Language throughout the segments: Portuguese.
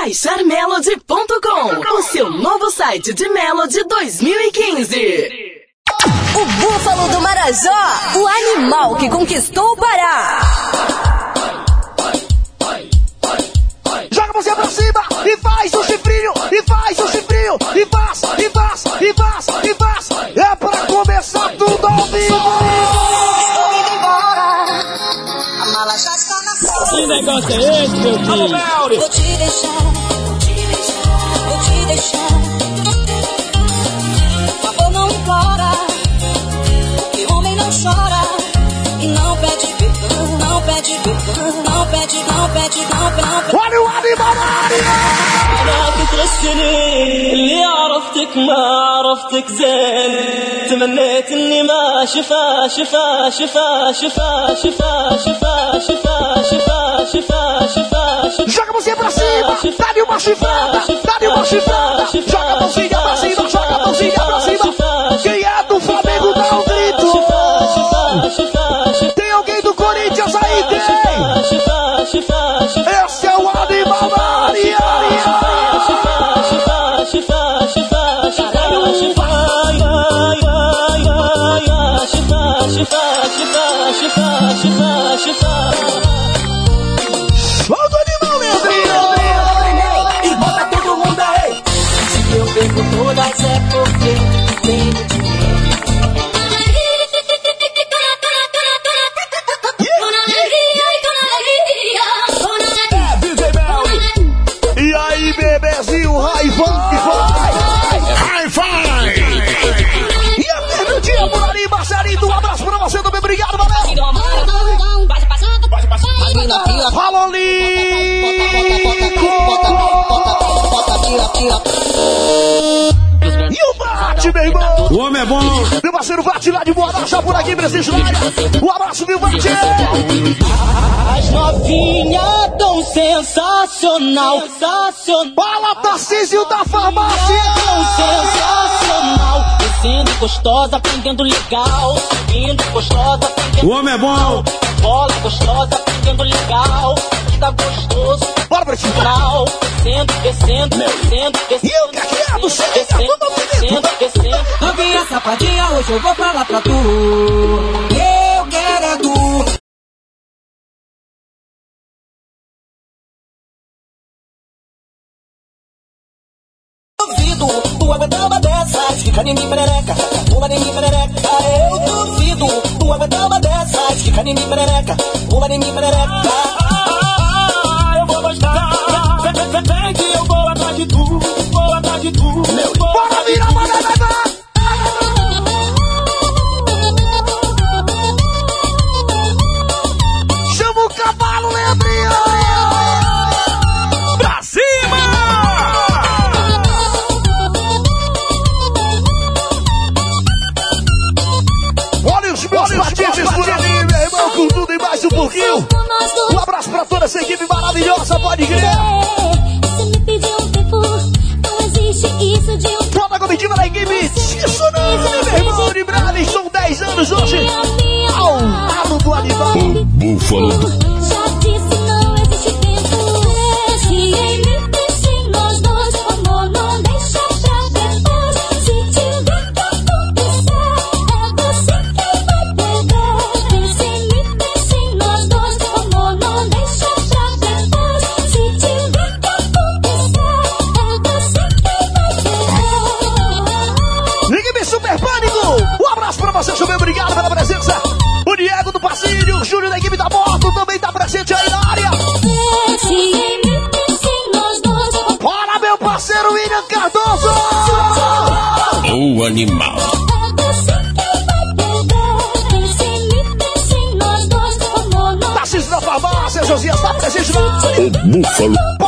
baixarmelody.com, o seu novo site de Melody 2015. O búfalo do Marajó, o animal que conquistou o Pará. Joga você pra cima e faz o chifrinho, e faz o chifrinho, e faz, e faz, e faz, e faz. É pra começar tudo ao vivo. Negócio é esse, meu filho? Vou te deixar, vou te deixar, vou te deixar. Por favor, não implora, que homem não chora e não pede perdão, não pede perdão, não pede, não pede, não pede. Olha o animal بترسلي اللي عرفتك ما عرفتك زين تمنيت اني ما شفا شفا شفا شفا شفا شفا شفا شفا شفا شفا شفا Joga a mãozinha pra cima, dá-lhe uma digo todas é porque tem motivo. É bom. Meu parceiro Bate lá de Boa Nossa, por aqui, presente na área. Um abraço, meu Bate. As novinhas tão sensacional, sensacional. Fala, Tarcísio da farmácia. Tão sensacional. Descendo gostosa, aprendendo legal. Subindo gostosa, aprendendo O homem é bom. bola gostosa, aprendendo legal. Tá gostoso, Bora, Pretinho. final. Descendo, descendo, descendo, descendo. E o caqueado, descendo, chega, descendo, descendo, descendo. Hoje eu vou falar pra tu. Eu quero é tu. duvido, tu aguentar uma dessas, fica em mim perereca, pula em mim perereca. Eu duvido, tu aguentar uma dessas, fica em mim perereca, pula em mim perereca. Eu vou gostar, vem, que eu vou atrás de tu, vou atrás de tu. Bora virar, Buffalo.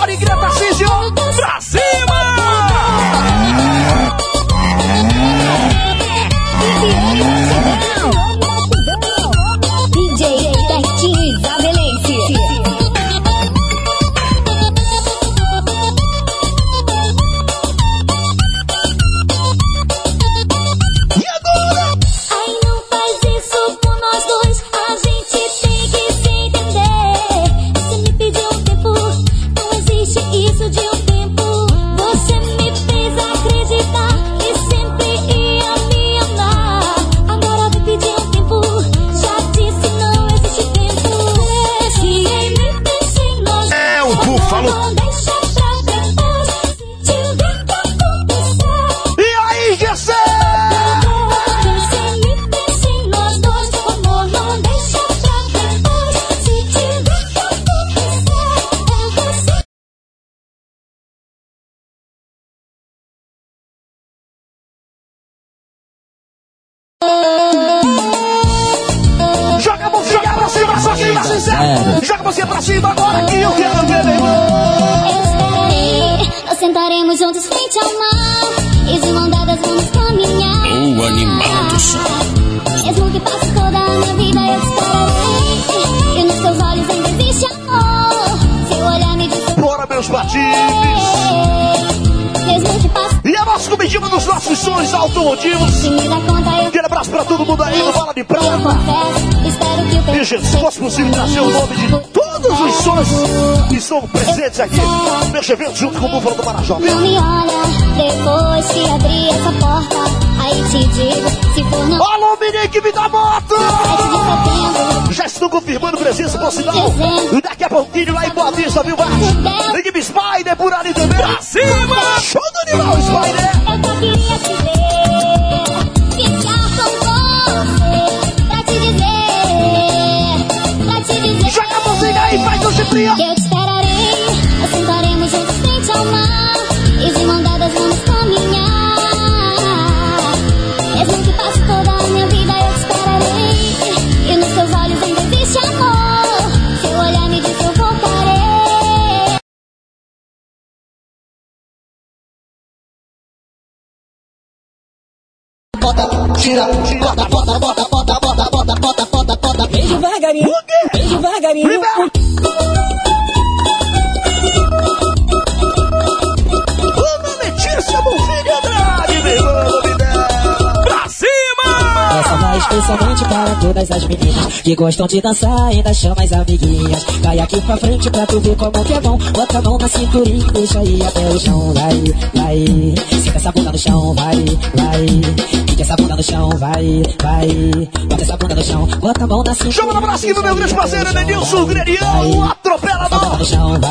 Que estão presentes aqui neste evento junto com o Búfalo do Marajó. Não me olha, depois que abrir essa porta. Aí te digo, se for no Alô, menino equipe da moto! 7 de setembro. Já estão confirmando presença por sinal. E daqui a pouquinho lá em Boa Vista, viu, Márcio? Equipe Spider por ali também. Pra cima! Show do animal, Spider! Eu só queria te ver, faz chifrinho! Que eu te esperarei, nós sentaremos juntos frente ao mar, e de mão dadas vamos caminhar. Mesmo que passe toda a minha vida, eu te esperarei, e nos teus olhos ainda existe amor. Seu olhar me diz que eu voltarei. Bota, tira, bota, bota, bota, bota, bota, bota, bota, Beijo devagarinho. Beijo devagarinho. Especialmente para todas as meninas que gostam de dançar, ainda chama as amiguinhas. Vai aqui pra frente pra tu ver como que é bom. Bota a mão na cinturinha e deixa aí até o chão. Vai, vai. Senta essa bunda no chão, vai, vai. Fica essa bunda no chão, vai, vai. Bota essa bunda no chão, bota a mão na cinturinha. Chama abraço aqui do meu grande parceiro, Edenilson Grenião, o atropelador.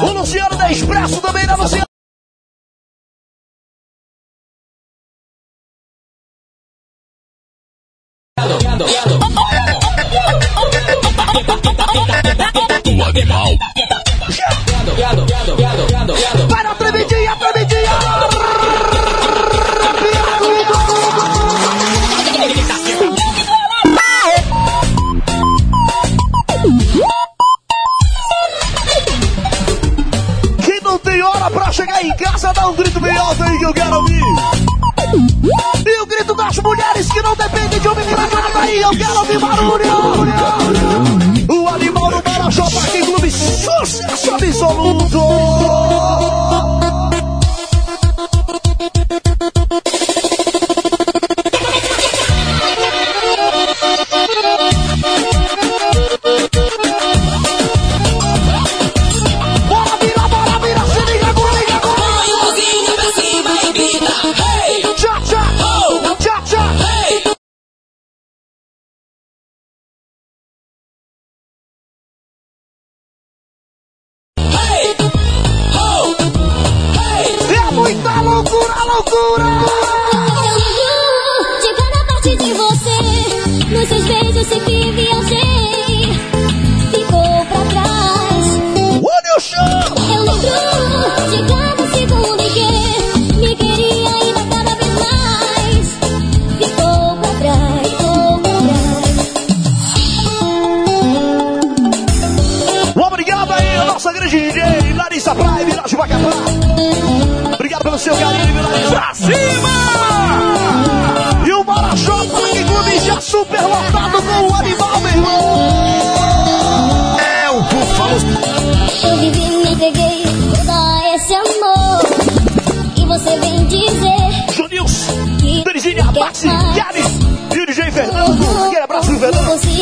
O Luciano da Expresso também, né, Luciano?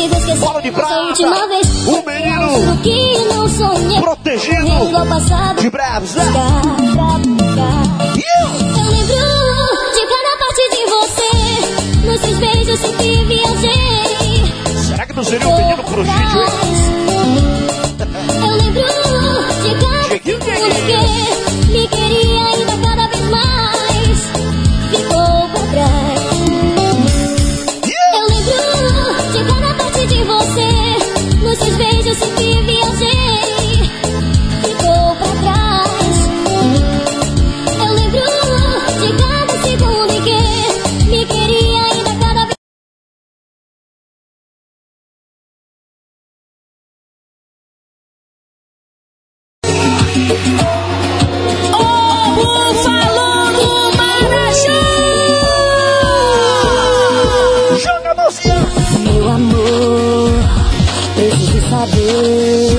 Fernando. consigo esquecer Bola de prata. última vez. O menino. Que não sonhei. Protegido. Ao passado. De breves, né? Eu lembro de cada parte de você. Nos seus beijos sempre viajei. Será que não seria um menino prodígio, hein? Eu lembro de cada tudo cheguinho. que me queria ainda Beijos sempre viajei. Ficou pra trás. Eu lembro de cada segundo em que me queria ainda cada vez Joga a mãozinha. Meu amor, saber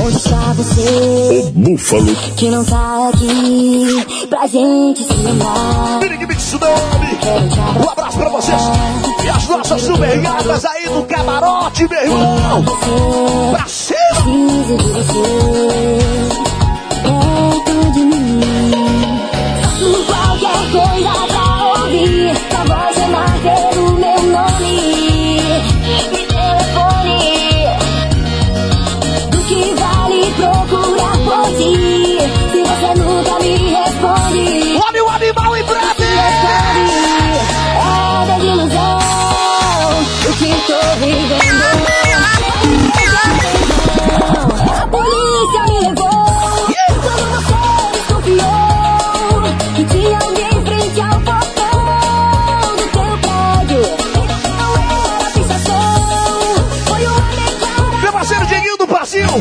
onde está você Búfalo. que não tá aqui pra gente se amar. Mini Mix Um abraço pra vocês. E as nossas super gatas aí do camarote, meu irmão. Pra cima. preciso de você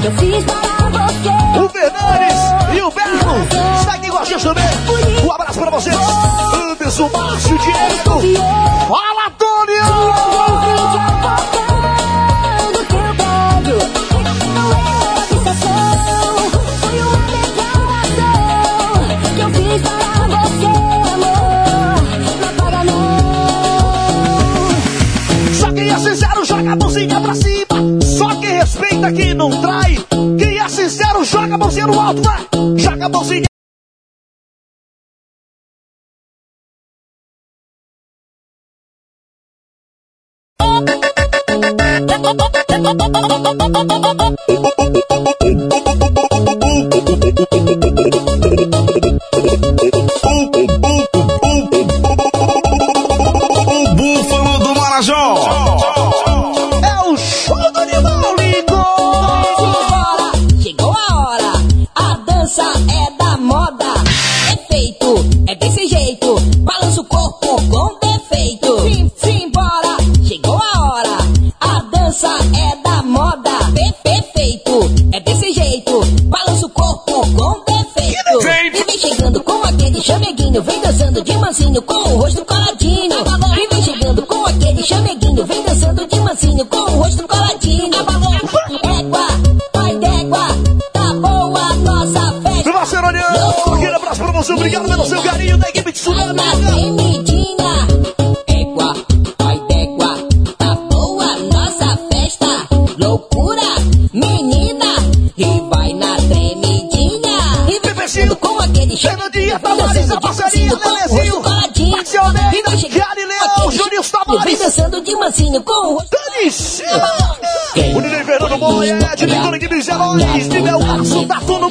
para você. O Fernandes e o Belo. Está aqui com a gente também. Um abraço pra vocês. Anderson, Márcio, Diego. Mãozinha alto, vai. Joga a mãozinha. Corpo com defeito. Sim, simbora, chegou a hora. A dança é da moda. Pe- Perfeito, é desse jeito. Balança o corpo com defeito. E vem chegando com aquele chameguinho. Vem dançando de mansinho com o rosto coladinho. E vem chegando com aquele chameguinho. Vem dançando de mansinho com o rosto coladinho. Égua, vai d'égua, tá boa nossa festa. Meu parceiro Olhão. Aquele abraço pra você. Obrigado pelo seu carinho da equipe equipe de Heróis, nível aço, tá tudo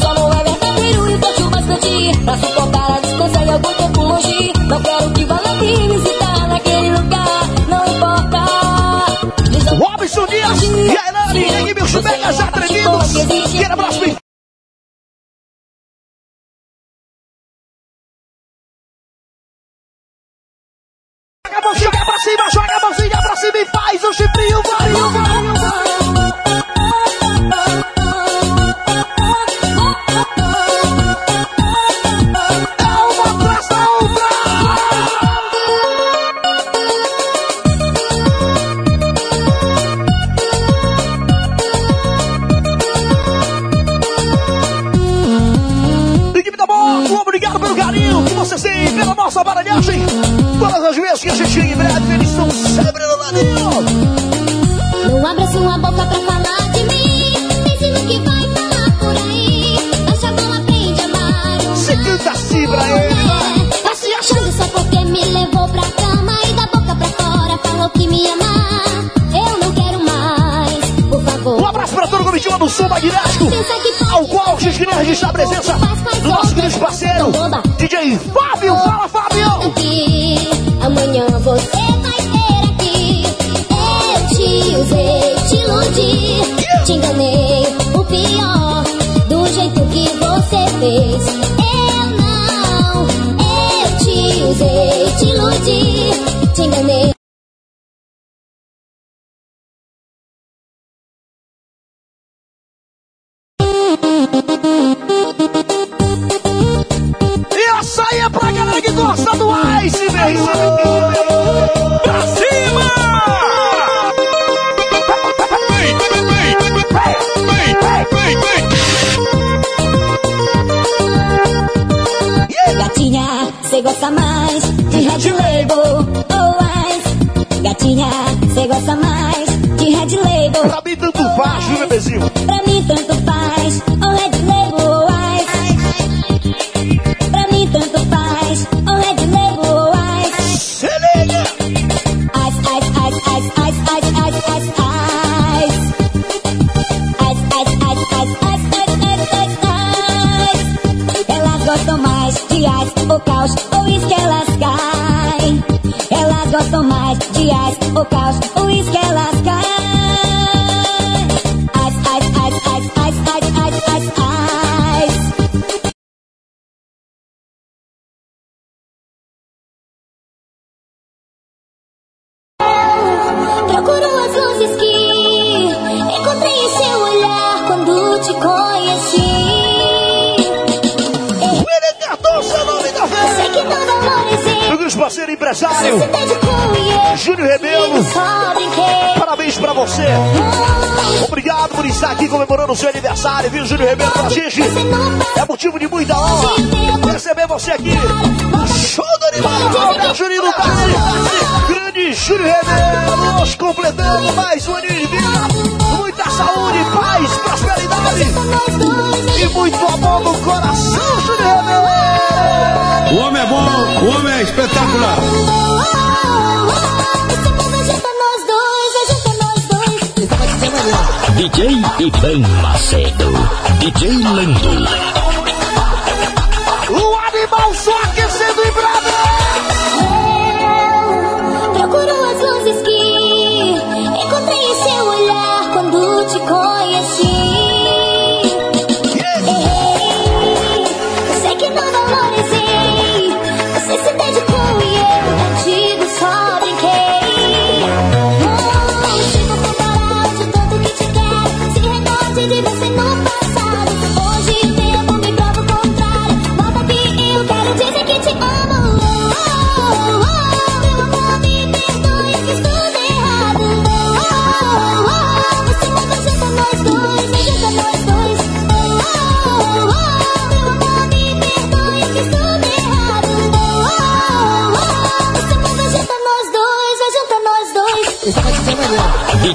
só não é verdadeiro e vejo bastante. Pra suportar a distância e algum tempo longe. Não quero que vá na visitar naquele lugar. Não importa. Desafio Robson Dias e a Elane, e aí, meus megas atrevidos. Aquele abraço, Joga a mãozinha pra cima, joga a mãozinha pra cima e faz o chifrinho, varinho, varinho. vocês pela nossa baralhagem. Todas as vezes que a gente em breve, eles estão sempre no lado. Não abra sua boca pra falar de mim. Pense no que vai falar por aí. Acha bom, aprende a amar. Se canta assim pra ele. Tá se achando só porque me levou pra cama. E da boca pra fora falou que me amava. Curitiba do Sul, Magnético, ao qual os queremos registrar a presença do nosso grande parceiro, DJ Fábio. Fala, Fábio! Amanhã você vai ter aqui. Eu te usei, te iludi, te enganei. O pior, do jeito que você fez. Eu não, eu te usei, te iludi, te enganei. Gosta mais de Red Label ou Ice? Gatinha, cê gosta mais de Red Label? Pra mim tanto faz, viu, bebezinho? Pra mim tanto faz, ou Red Label ou Ice? Pra mim tanto faz, ou Red Label ou Ice? Se liga! Ice, ice, ice, ice, ice, ice, ice, ice, ice. Ice, ice, ice, ice, ice, ice, ice, ice, ice. Elas gostam mais de ice ou caos, gostam mais de ice ou caos, ou isso que elas caem. Ice, ice, ice, ice, ice, ice, ice. Procuro as luzes que encontrei em seu olhar quando te conheci. William Cardoso é o nome da Sei vez. que não valorizei. Meus parceiros empresário, Você dedicou e eu Júnior Rebelo, brinquei. parabéns pra você. Obrigado por estar aqui comemorando o seu aniversário, viu, Júnior Rebelo, pra gente. É motivo de muita honra receber você aqui. Show do animal, do Baile. Grande Júnior Rebelo, nós completando mais um aninho de vida. Muita saúde, paz, prosperidade e muito amor no coração, Júnior Rebelo. O homem é bom, o homem é espetacular. DJ Ivan Macedo. DJ Lando.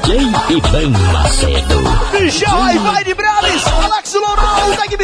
DJ Ivan Macedo. Michel aí vai de Braves, Alex Lourão, da Game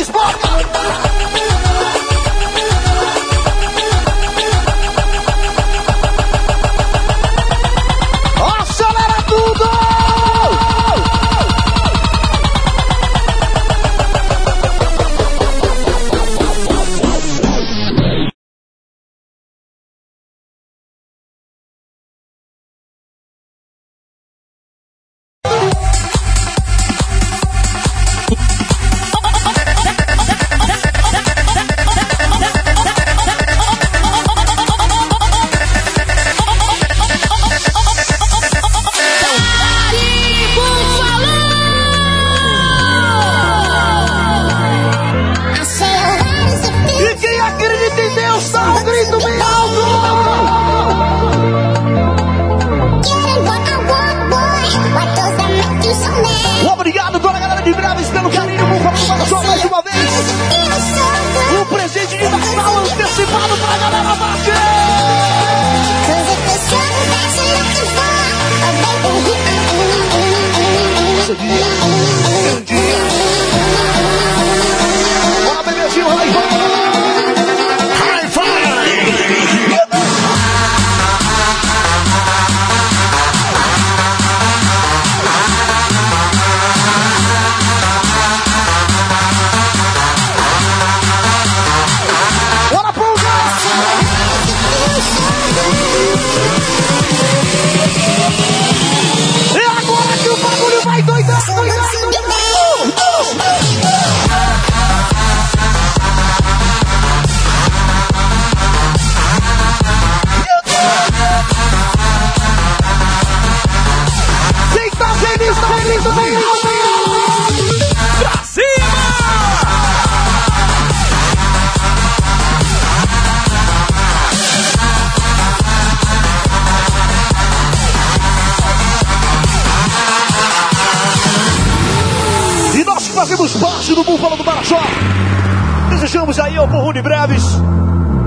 Ao povo de breves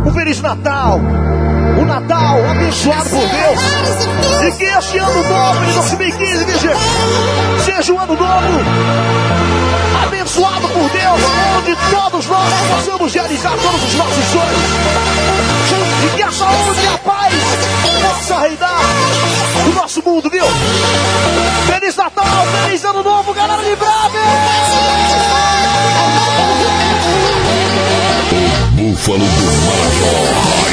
um Feliz Natal. Um Natal abençoado por Deus. E que este ano novo de 2015 veja, seja um ano novo abençoado por Deus, onde todos nós possamos realizar todos os nossos sonhos. E que a saúde e a paz possa reinar no nosso mundo, viu? Feliz Natal, feliz ano novo, galera de Brave! Búfalo do Marajó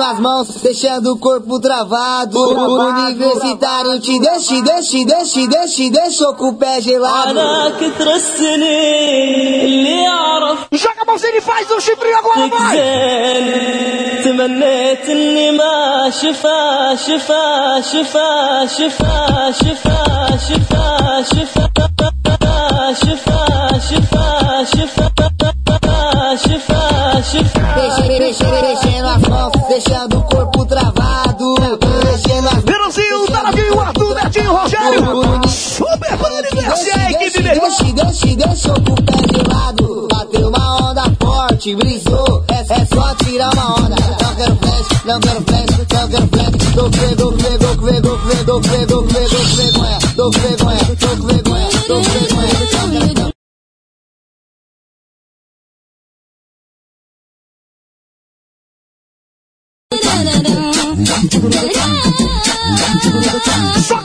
nas mãos, deixando o corpo travado. O universitário te deixa, te deixa, te deixa, te deixa, te deixou com o pé gelado. على كثر السنين اللي يعرف Joga a mãozinha e faz o chifrinho agora, vai! زين تمنيت اني ما شفا شفا شفا شفا شفا شفا شفا شفا شفا شفا شفا شفا Rogério! Super e a equipe, meu irmão! Deixa, com o pé gelado. Bateu uma onda forte, brisou. É, é só tirar uma onda. Não quero flash, não quero flash, não quero flash. Tô com vergonha, tô com vergonha, tô com vergonha, tô com vergonha, tô com vergonha, tô com vergonha, tô com vergonha, tô com vergonha. Quem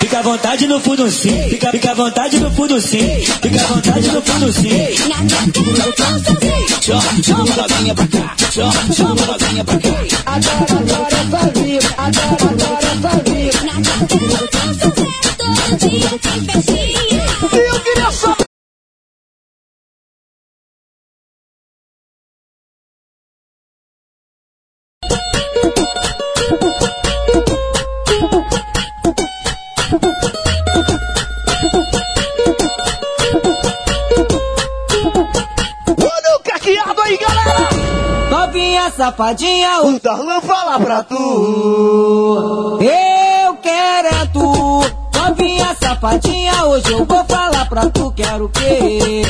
à vontade no fundo sim, fica, fica à vontade no fundo sim, fica à vontade no fundo sim. Chama, novinha pra cá, chama, novinha pra cá. Agora, agora é vir, agora, agora é só vir. E eu safadinha, O Darlan fala pra tu. eu quero é tu. Novinha safadinha. hoje eu vou falar pra tu, quero o quê?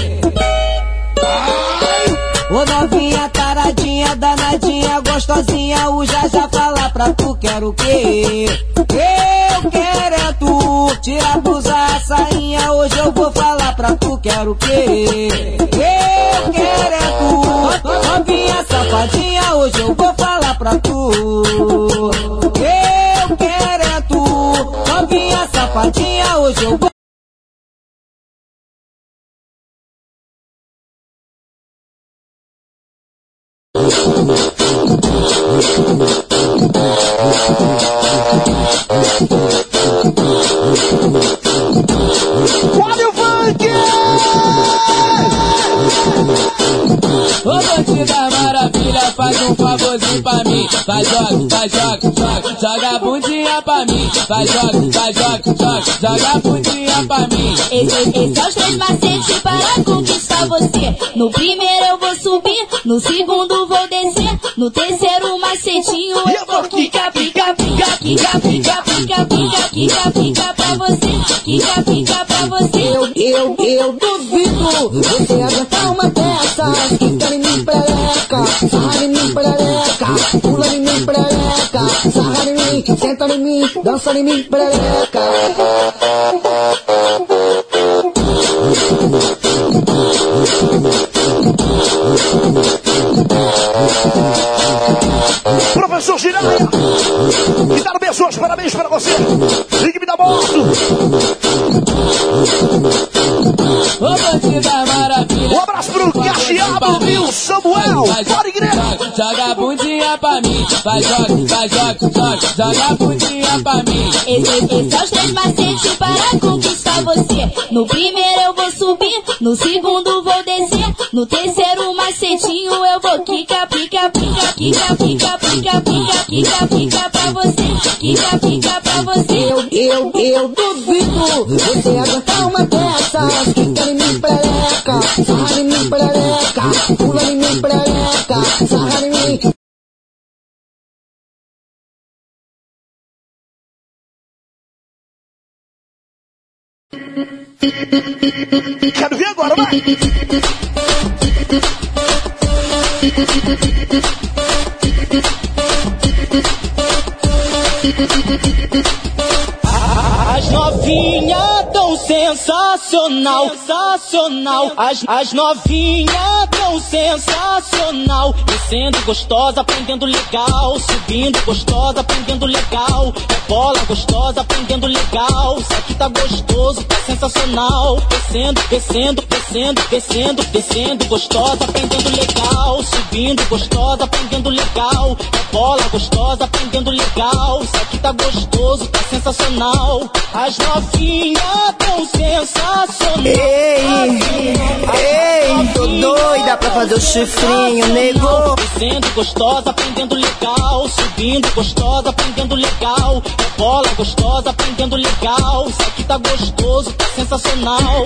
Ô novinha, taradinha, danadinha, gostosinha, o já já fala pra tu, quero o quê? Eu quero é tu, tira a blusa, a sainha, hoje eu vou falar pra tu, quero o quê? Safadinha, hoje eu vou falar pra tu. Eu quero é tu, novinha, safadinha, hoje eu vou faz um favorzinho pra mim. Vai joga, vai joga, joga, joga a bundinha pra mim. Vai joga, vai joga, joga, joga a bundinha pra mim. Esse, esse é os três macetes para conquistar você. No primeiro eu vou subir, no segundo vou descer, no terceiro macetinho eu vou pica, pica, pica, pica, pica, pica, pica, pica, pica pra você, pica, pica pra você. Eu, eu, eu duvido você aguentar uma dessas. Quica em mim, perereca, sarra em mim, perereca, pula em mim, perereca, sarra em mim, senta em mim, dança em mim, perereca. Professor Giraia, que dá pessoas, parabéns para você. Ligue-me da moto. Ô bandida maravilha. Pro Cacheado, Nil Samuel. Bora, igreja. Joga, a bundinha pra mim. Vai joga, vai joga, joga, joga a bundinha pra mim. Esse, é os três macetes para conquistar você. No primeiro eu vou subir, no segundo vou descer, no terceiro macetinho eu vou quica, pica, pica, quica, pica, pica, pica, quica, pica pra você, quica, pica pra você. Eu, eu, eu duvido você aguentar uma dessas. Quica em mim, perereca, sarra em mim, perereca, pula em mim, perereca, sarra em mim. Quero ver agora, vai. As novinhas tão sensacional, sensacional. As, as novinhas tão sensacional. Descendo gostosa, aprendendo legal. Subindo gostosa, aprendendo legal. É bola gostosa, aprendendo legal. Isso aqui tá gostoso, tá sensacional. Descendo, descendo, descendo, descendo, descendo gostosa, aprendendo legal. Subindo gostosa, aprendendo legal. É bola gostosa, aprendendo legal. Isso aqui tá gostoso, tá sensacional. As novinhas tão sensacional. Ei, ei, tô doida pra fazer o chifrinho, nego. Descendo gostosa, aprendendo legal. Subindo gostosa, aprendendo legal. É bola gostosa, aprendendo legal. Isso aqui tá gostoso, tá sensacional.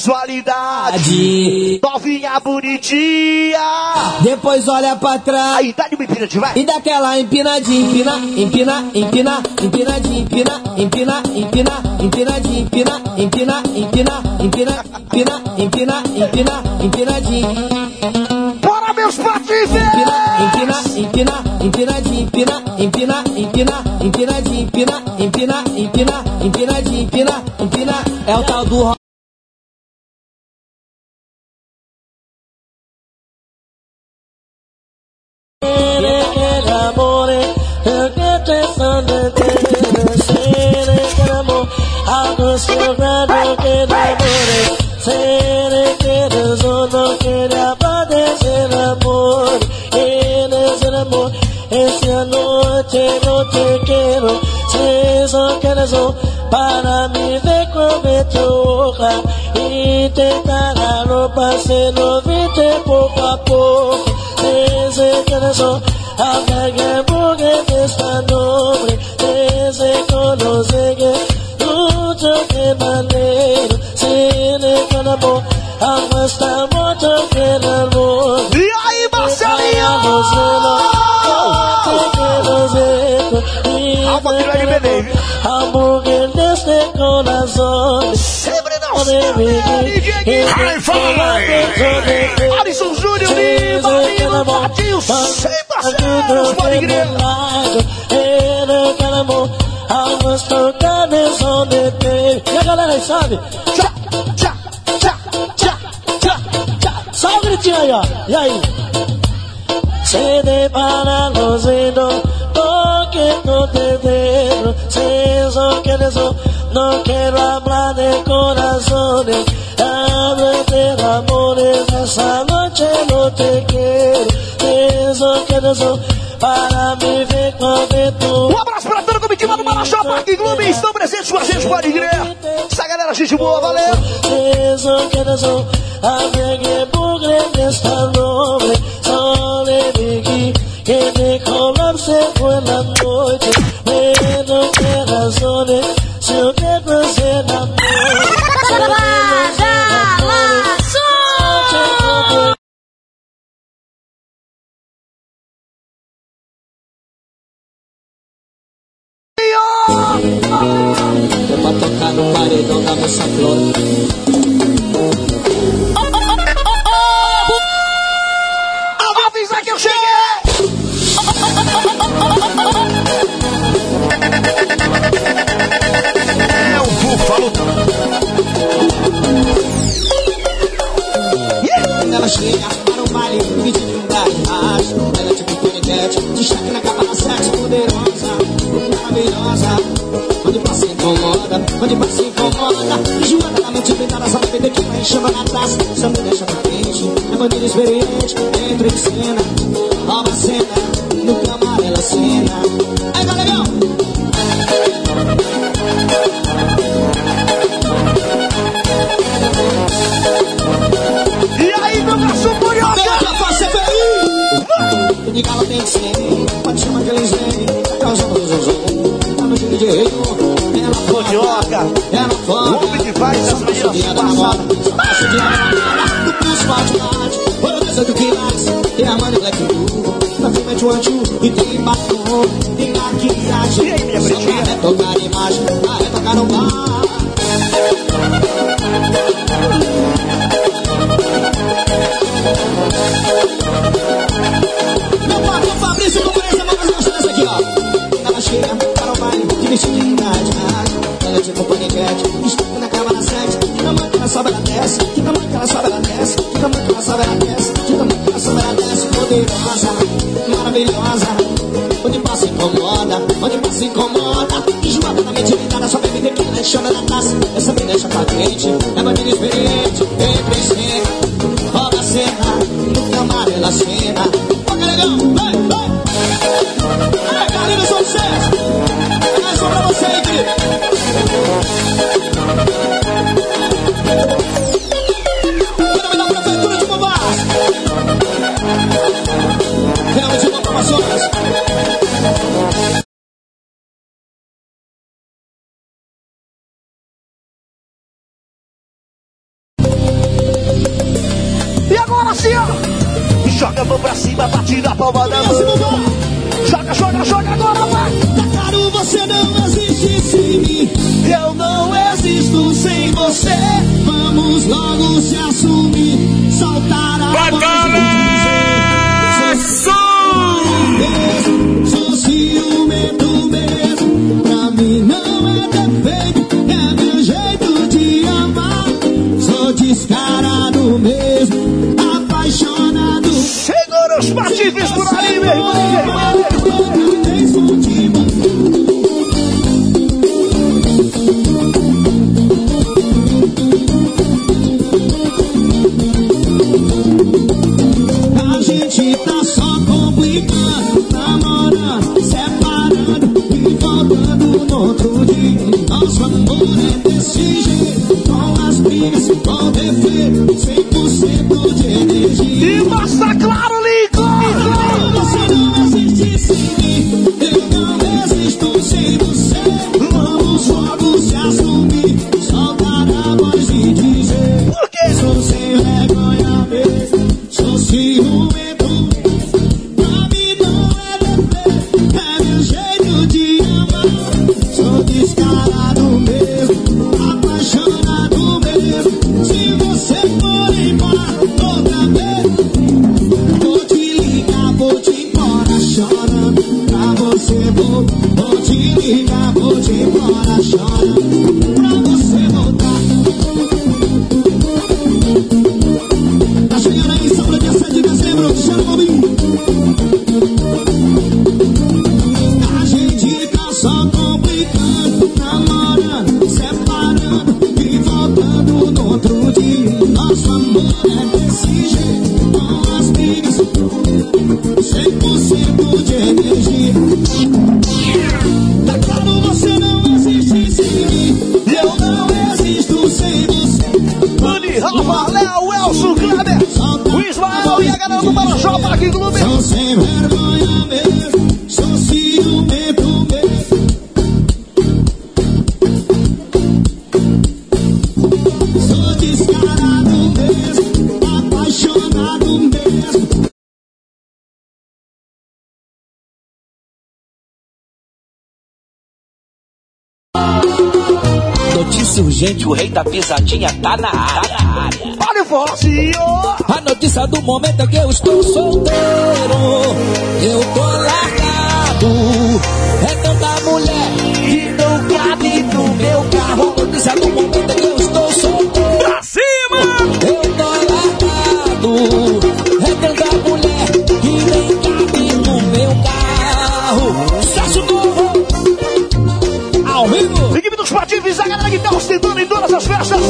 sensualidade, novinha bonitinha. Depois olha pra trás. Aí, dá de uma empinadinha, vai. E daquela empinadinha, empina, empina, empina, empinadinha, empina, empina, empina, empinadinha, empina, empina, empina, empina, empina, empina, empina, empinadinha. Bora, meus patifes! Empina, empina, empinadinha, empina, empina, empina, empinadinha, empina, empina, empina, empinadinha, empina, empina. É o tal do Serequeiros ou não queria padecer amor Eles amor Essa noite não te quero Se só queres um Para me ver comer troca E tentar a roupa Se não pouco a pouco Se queres um Apaga porque festa nobre Se conosco Tudo que manda Avança muito pela luz. E aí, Marcelinho! Alma é de Lady Belém. Hambúrguer deste coração. Sempre não sei. Hi-Fi! Alisson Júnior Lima, Marinho Martins. Sem parceiros, pode crer. Era é aquela mão. Avança tocando em é som de E a galera aí sabe? noite aí, ó. E aí? CD para los dos, porque tô dentro, se eso que eso, não quero hablar de corazones, hablo de amores, noite eu não te quiero, eso que eso, para Presentes com a gente, pode crer. Essa galera, gente boa, valeu. Eso dance, diga-me, a Sandra desce poderosa, maravilhosa. Onde passa incomoda, onde passa incomoda. Enjoada da mente, ligada, só bebe tequila, chora na taça. Essa menina é chapadente, Urgente, o rei da pisadinha tá na área. Olha o Forcinho! A notícia do momento é que eu estou solteiro. Eu tô largado. É tanta mulher que não cabe no meu carro. A notícia do momento A que tá ostentando em todas as festas.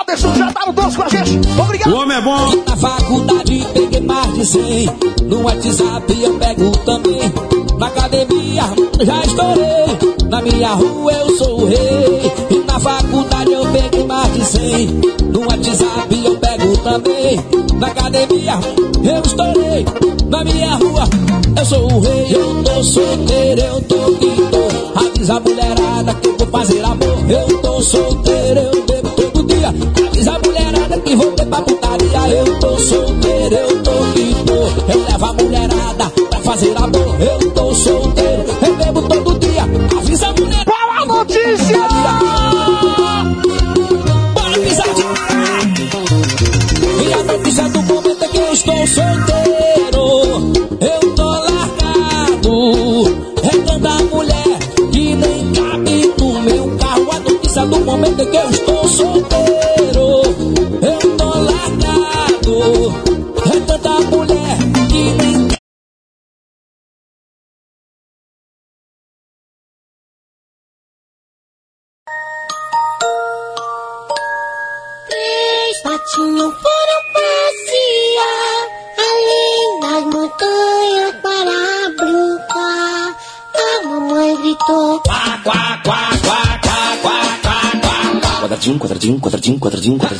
Anderson já tá no todos com a gente. Obrigado. O homem é bom. Na faculdade peguei mais de 100. No WhatsApp eu pego também. Na academia já estourei. Na minha rua eu sou o rei. E na faculdade eu peguei mais de 100. No WhatsApp eu pego também. Na academia eu estourei. Na minha rua eu sou o rei. Eu tô solteiro, eu tô que tô. Avisa a mulherada que eu vou fazer amor. Eu tô solteiro, eu bebo todo dia. Avisa a mulherada que vou ter pra putaria. Eu tô solteiro, eu tô que tô. Eu levo a mulherada pra fazer amor. Eu tô solteiro, eu bebo todo dia. Avisa a mulherada. Qual a notícia? Bora pisadinha! E a notícia do momento é que eu estou solteiro.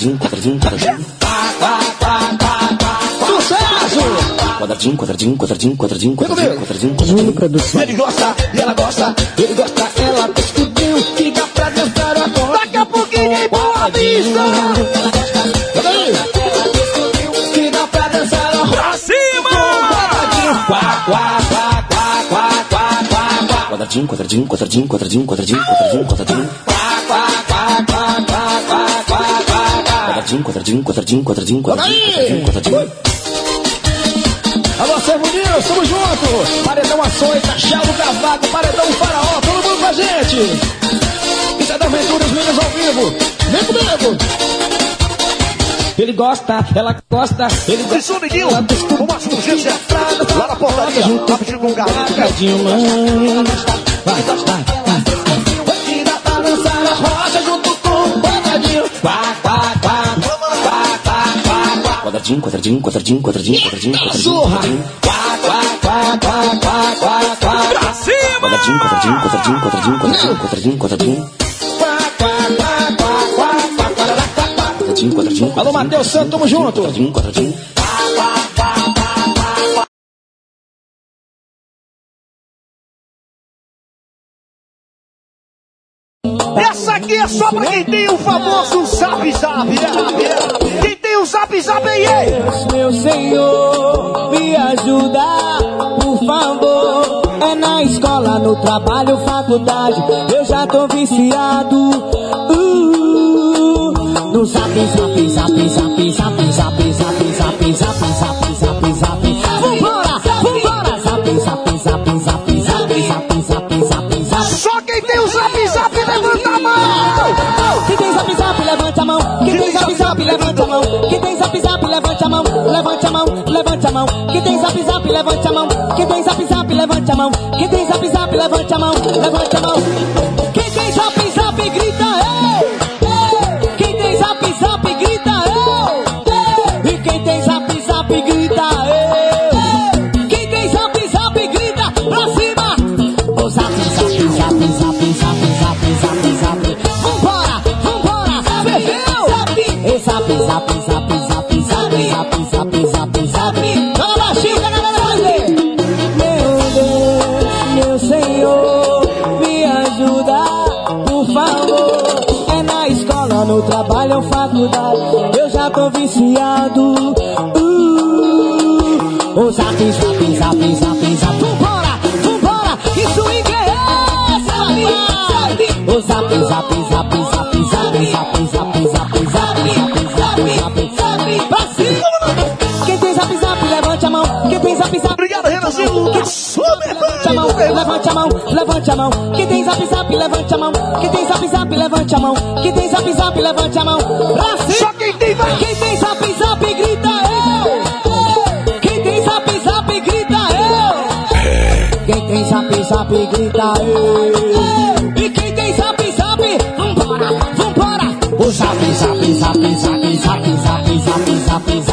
quadradinho, quadradinho, quadradinho. Sucesso! Quadradinho, quadradinho, quadradinho, quadradinho, quadradinho, quadradinho, quadradinho. produção. Ele gosta, e ela gosta, ele gosta, ela descobriu fica pra dançar agora. Daqui a pouquinho em boa vista. Que dá pra dançar agora. Pra cima! Quadradinho, quadradinho, quadradinho, quadradinho. Quadradinho, quadradinho, quadradinho, quadradinho, quadradinho, quadradinho, quadradinho. Quá, quá, quá, quá quadradinho, quadradinho, quadradinho, quadradinho, quadradinho. Alô, Servoninho, estamos juntos! Paredão Açoita, Chelo Cavaco, Paredão Faraó, todo mundo com a gente! Isso é da Aventuras Minas ao vivo! Vem comigo! Ele gosta, ela gosta, ele gosta. Isso, amiguinho! Uma surgência lá na portaria, rapidinho com o garoto. Cadinho, mãe. Vai, vai, vai. Tira pra dançar a rocha junto com o quadradinho. Quá, quá, quá, quadradinho, quadradinho, quadradinho, quadradinho, quadradinho, quadradinho, quadradinho. Pra cima! Quadradinho, quadradinho, quadradinho, quadradinho, quadradinho, quadradinho, quadradinho. Quadradinho, quadradinho. Alô, Matheus Santo, tamo junto! Quadradinho, quadradinho. Essa aqui é só pra quem tem o famoso zap zap, né? Quem tem o zap zap aí. Deus, meu Senhor, me ajuda, por favor. É na escola, no trabalho, faculdade, eu já tô viciado. Uh, no zap, zap, zap, zap, zap, zap, zap, zap, zap, zap, zap, zap. Vambora, vambora, zap, zap, zap, zap, zap, zap, zap, zap, zap. Só quem tem o zap levante a mão. Quem tem zap zap, levante a mão. Quem tem zap zap, levante a mão. Levante a mão, levante a mão. Quem tem zap zap, levante a mão. Quem tem zap zap, levante a mão. Quem tem zap zap, levante a mão. Levante a mão. eu já tô viciado. Uh, o zap, zap, zap, zap, zap, vambora, vambora, isso swing é esse, O zap, zap, zap, zap, zap, zap, zap, zap. Levante a mão, levante a mão. Quem tem zap zap, levante a mão. Quem tem zap zap, levante a mão. Quem tem zap zap, levante a mão. Pra cima. Só quem tem vai. Quem tem zap zap, grita eu. Quem tem zap zap, grita eu. Quem tem zap zap, grita eu. E quem tem zap zap, vambora, vambora. O zap zap zap zap zap zap zap zap zap zap zap